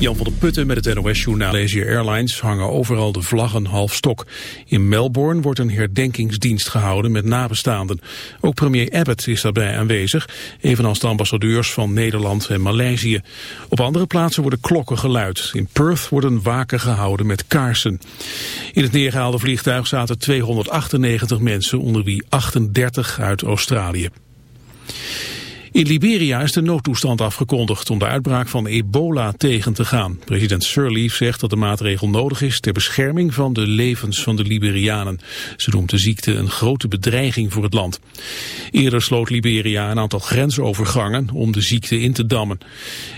Jan van der Putten met het NOS-journaal. Malaysia Airlines hangen overal de vlaggen half stok. In Melbourne wordt een herdenkingsdienst gehouden met nabestaanden. Ook premier Abbott is daarbij aanwezig, evenals de ambassadeurs van Nederland en Maleisië. Op andere plaatsen worden klokken geluid. In Perth worden waken gehouden met kaarsen. In het neergehaalde vliegtuig zaten 298 mensen, onder wie 38 uit Australië. In Liberia is de noodtoestand afgekondigd om de uitbraak van ebola tegen te gaan. President Sirleaf zegt dat de maatregel nodig is ter bescherming van de levens van de Liberianen. Ze noemt de ziekte een grote bedreiging voor het land. Eerder sloot Liberia een aantal grensovergangen om de ziekte in te dammen.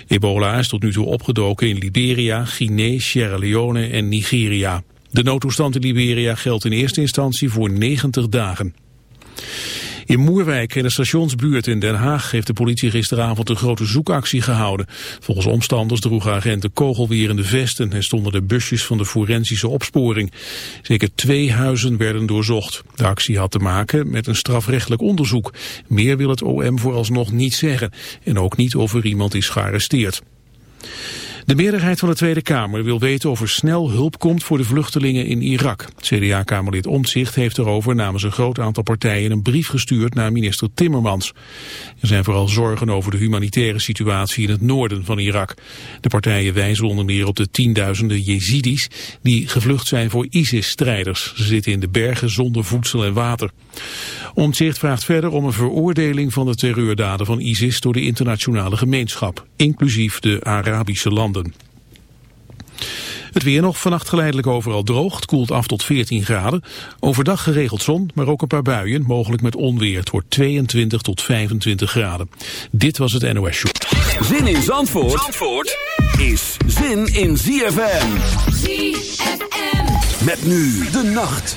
Ebola is tot nu toe opgedoken in Liberia, Guinea, Sierra Leone en Nigeria. De noodtoestand in Liberia geldt in eerste instantie voor 90 dagen. In Moerwijk in de stationsbuurt in Den Haag heeft de politie gisteravond een grote zoekactie gehouden. Volgens omstanders droegen agenten kogelwerende vesten en stonden de busjes van de forensische opsporing. Zeker twee huizen werden doorzocht. De actie had te maken met een strafrechtelijk onderzoek. Meer wil het OM vooralsnog niet zeggen en ook niet of er iemand is gearresteerd. De meerderheid van de Tweede Kamer wil weten of er snel hulp komt voor de vluchtelingen in Irak. CDA-kamerlid Omtzigt heeft erover namens een groot aantal partijen een brief gestuurd naar minister Timmermans. Er zijn vooral zorgen over de humanitaire situatie in het noorden van Irak. De partijen wijzen onder meer op de tienduizenden Jezidis die gevlucht zijn voor ISIS-strijders. Ze zitten in de bergen zonder voedsel en water. Omtzigt vraagt verder om een veroordeling van de terreurdaden van ISIS door de internationale gemeenschap, inclusief de Arabische landen. Het weer nog vannacht geleidelijk overal droog. Het koelt af tot 14 graden. Overdag geregeld zon, maar ook een paar buien, mogelijk met onweer. Het wordt 22 tot 25 graden. Dit was het NOS Show. Zin in Zandvoort, Zandvoort is zin in ZFM. ZFM. Met nu de nacht.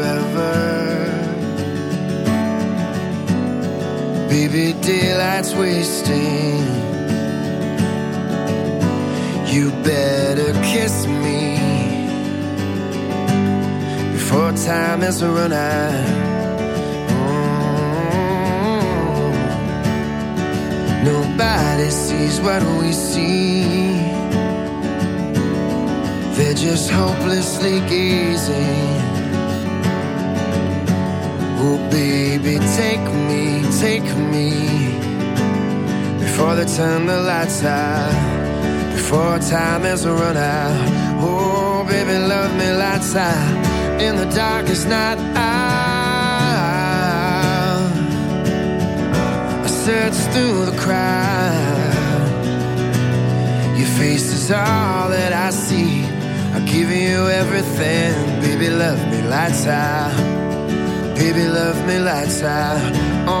Baby, daylight's wasting. You better kiss me before time has run out. Mm-hmm. Nobody sees what we see. They're just hopelessly gazing. Oh, baby, take me take me before they turn the lights out before time has run out. Oh, baby, love me lights out in the darkest night. Out. I search through the crowd. Your face is all that I see. I give you everything, baby. Love me lights out. Baby, love me lights out. Oh,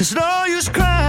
It's no use crying.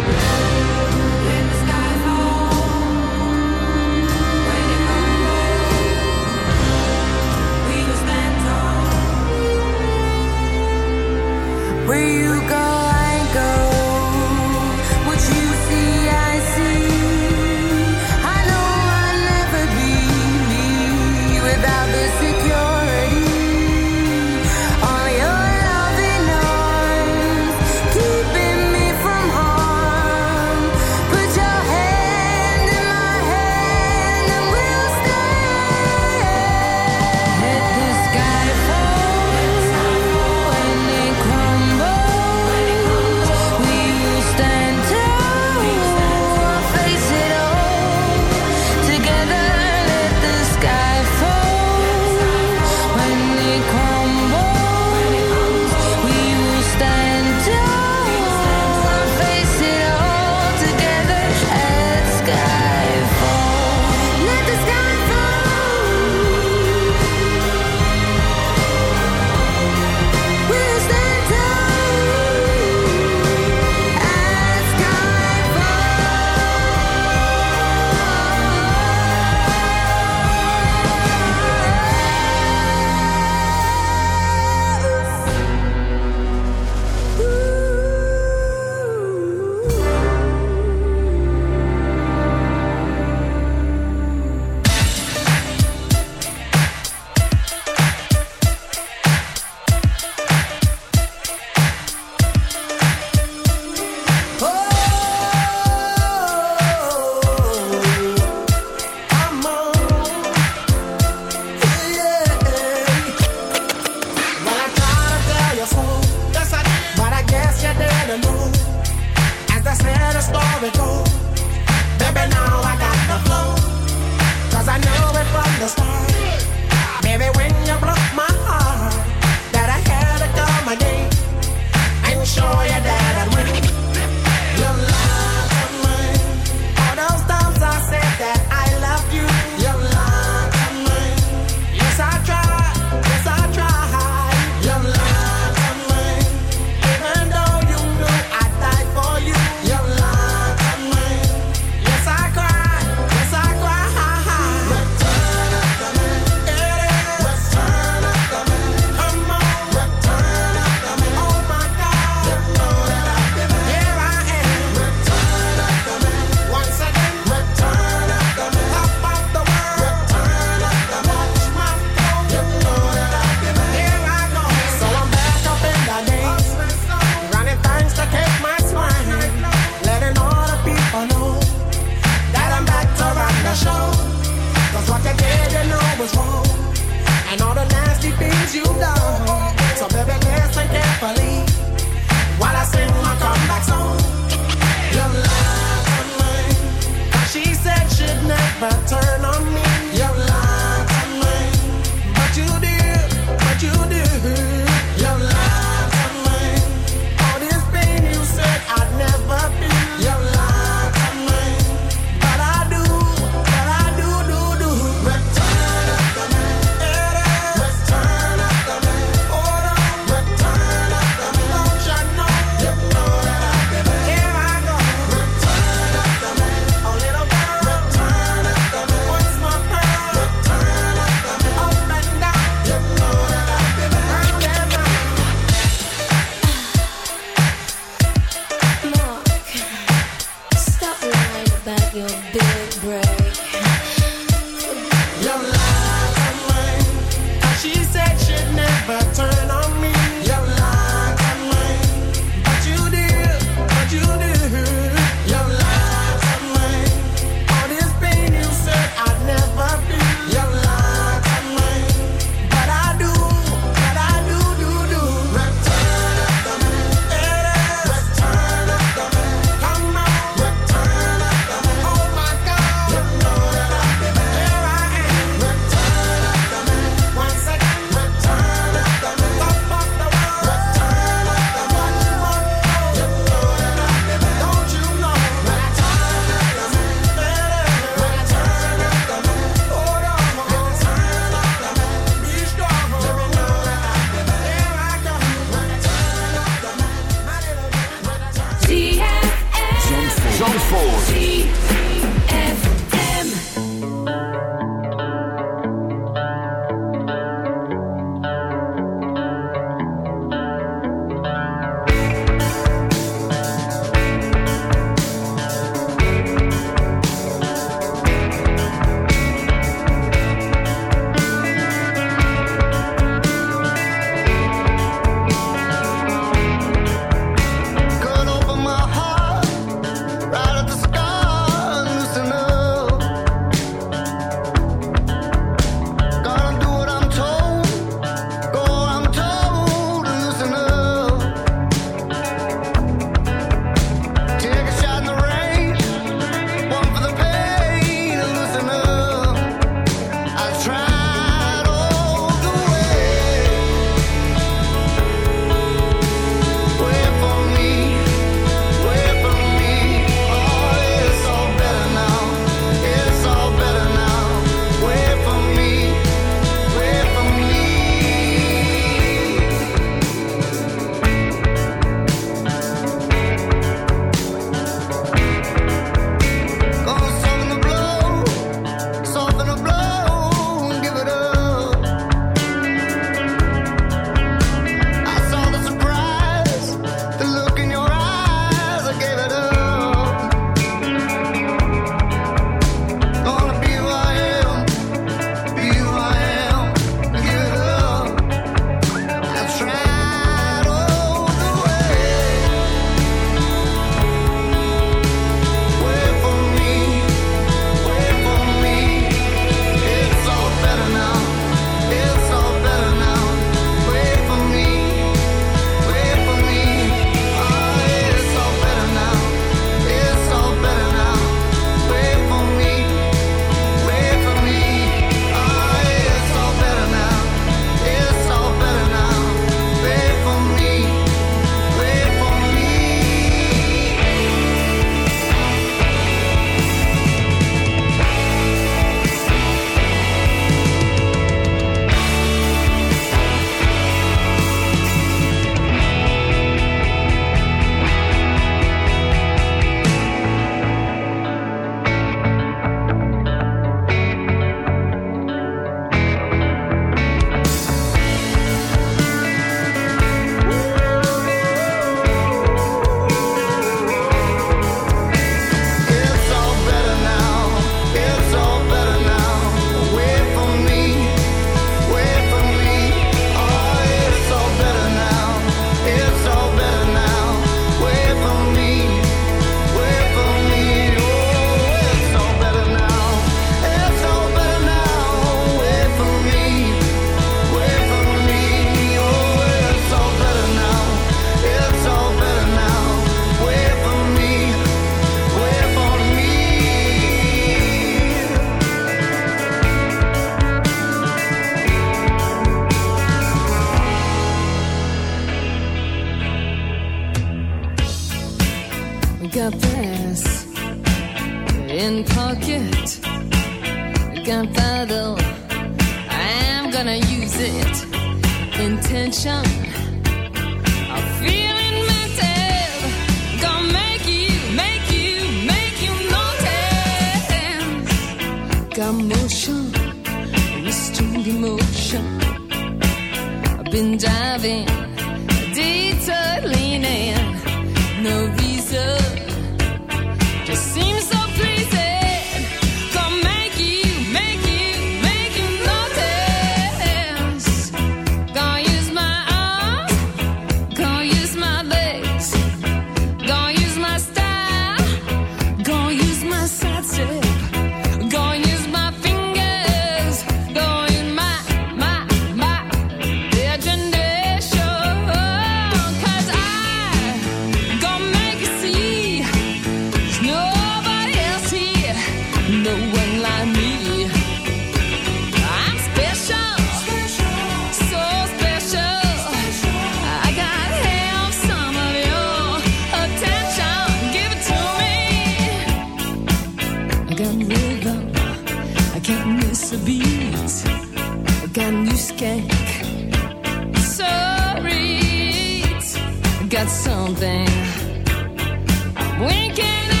When